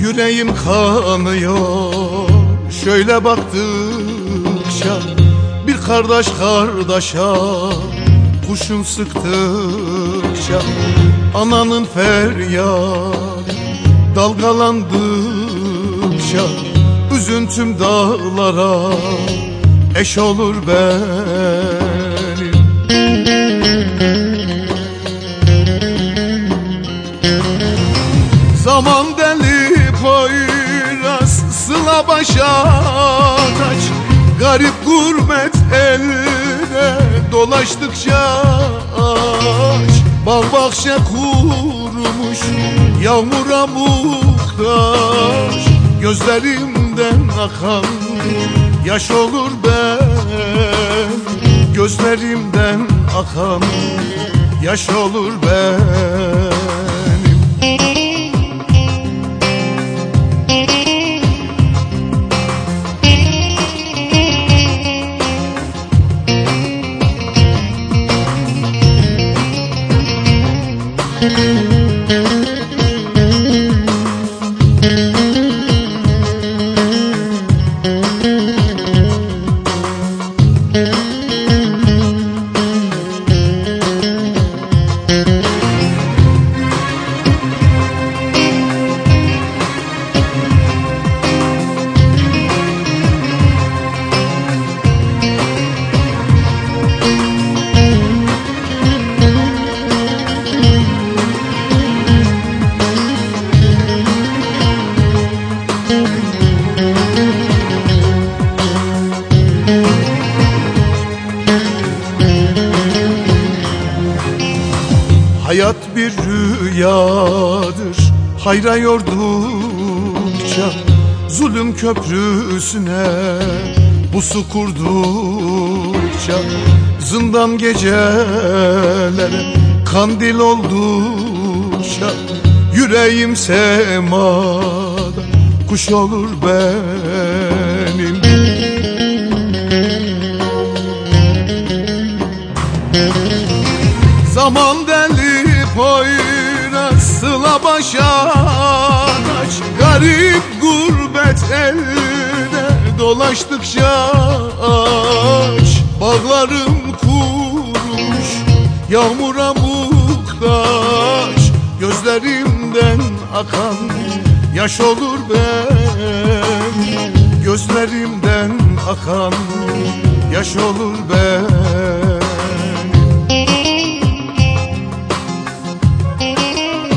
Yüreğim kanıyor. Şöyle baktıkça Bir kardeş kardeşa Kuşun sıktıkça Ananın feryadı Dalgalandıkça Üzüntüm dağlara Eş olur benim. Zaman Garip gurbet elde Dolaştıkça aç Bağ bahçe kurumuş Yağmura muhtaç. Gözlerimden akan Yaş olur ben. Gözlerimden akan Yaş olur benim Hayat bir rüyadır. Hayra yordukça Zulüm köprüsüne Bu su kurdukça Zindan gecelere Kandil oldukça Yüreğim semada Kuş olur benim Garip gurbet elde dolaştıkça aç Bağlarım kurumuş yağmura muhtaç Gözlerimden akan yaş olur ben. Gözlerimden akan yaş olur ben.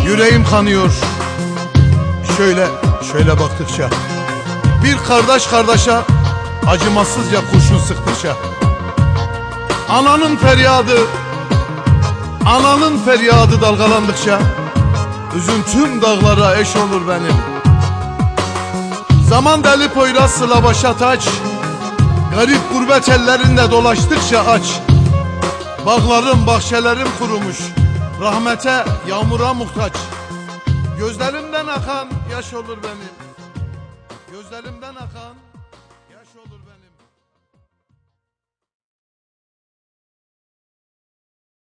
Yüreğim kanıyor. Şöyle şöyle baktıkça Bir kardeş kardeşe Acımasızca kurşun sıktıkça Ananın feryadı Ananın feryadı dalgalandıkça Üzüntüm dağlara eş olur benim. Zaman deli poyraz sıla başa taç Garip gurbet ellerinde dolaştıkça aç. Bağlarım bahçelerim kurumuş Rahmete, yağmura muhtaç. Gözlerimden akan yaş olur benim. Gözlerimden akan yaş olur benim.